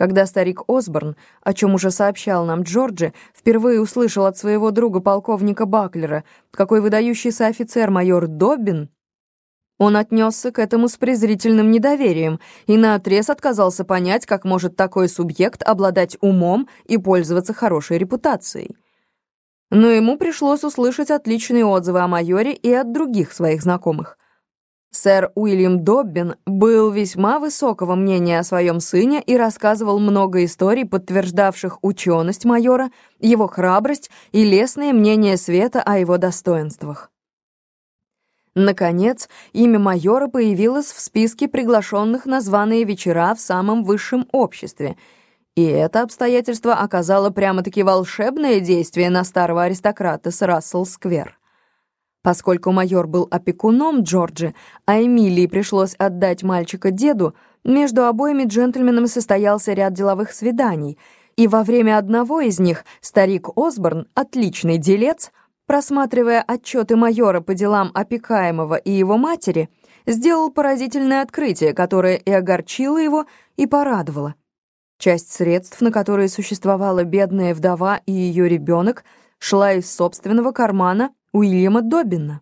Когда старик Осборн, о чем уже сообщал нам Джорджи, впервые услышал от своего друга полковника Баклера, какой выдающийся офицер майор Доббин, он отнесся к этому с презрительным недоверием и наотрез отказался понять, как может такой субъект обладать умом и пользоваться хорошей репутацией. Но ему пришлось услышать отличные отзывы о майоре и от других своих знакомых. Сэр Уильям Доббин был весьма высокого мнения о своем сыне и рассказывал много историй, подтверждавших ученость майора, его храбрость и лестное мнение света о его достоинствах. Наконец, имя майора появилось в списке приглашенных на званые вечера в самом высшем обществе, и это обстоятельство оказало прямо-таки волшебное действие на старого аристократа с Рассел-сквер. Поскольку майор был опекуном Джорджи, а Эмилии пришлось отдать мальчика деду, между обоими джентльменами состоялся ряд деловых свиданий, и во время одного из них старик Осборн, отличный делец, просматривая отчеты майора по делам опекаемого и его матери, сделал поразительное открытие, которое и огорчило его, и порадовало. Часть средств, на которые существовала бедная вдова и ее ребенок, шла из собственного кармана Уильяма Добина.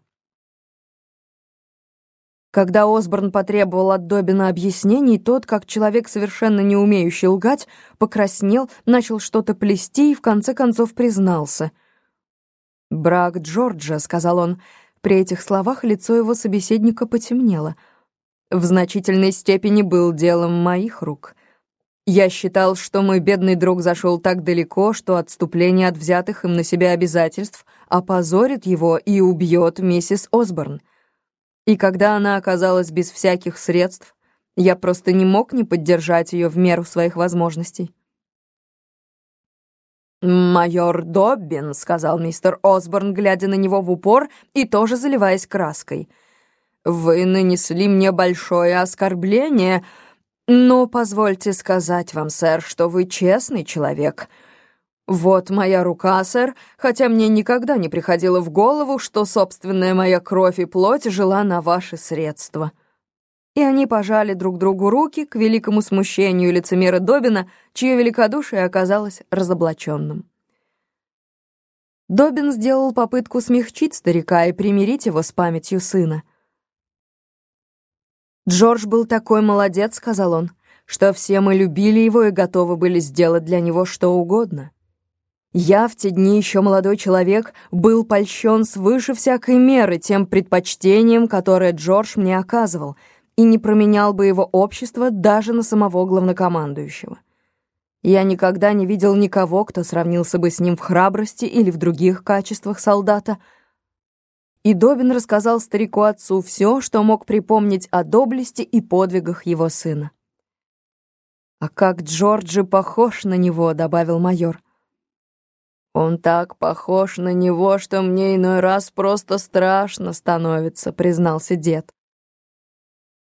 Когда Осборн потребовал от Добина объяснений, тот, как человек, совершенно не умеющий лгать, покраснел, начал что-то плести и в конце концов признался. «Брак Джорджа», — сказал он. При этих словах лицо его собеседника потемнело. «В значительной степени был делом моих рук». Я считал, что мой бедный друг зашел так далеко, что отступление от взятых им на себя обязательств опозорит его и убьет миссис Осборн. И когда она оказалась без всяких средств, я просто не мог не поддержать ее в меру своих возможностей. «Майор Доббин», — сказал мистер Осборн, глядя на него в упор и тоже заливаясь краской, — «вы нанесли мне большое оскорбление», — но позвольте сказать вам, сэр, что вы честный человек. Вот моя рука, сэр, хотя мне никогда не приходило в голову, что собственная моя кровь и плоть жила на ваши средства». И они пожали друг другу руки к великому смущению лицемера Добина, чье великодушие оказалось разоблаченным. Добин сделал попытку смягчить старика и примирить его с памятью сына. «Джордж был такой молодец», — сказал он, «что все мы любили его и готовы были сделать для него что угодно. Я в те дни еще молодой человек был польщен свыше всякой меры тем предпочтением, которое Джордж мне оказывал, и не променял бы его общество даже на самого главнокомандующего. Я никогда не видел никого, кто сравнился бы с ним в храбрости или в других качествах солдата — и Добин рассказал старику-отцу все, что мог припомнить о доблести и подвигах его сына. «А как Джорджи похож на него», — добавил майор. «Он так похож на него, что мне иной раз просто страшно становится», — признался дед.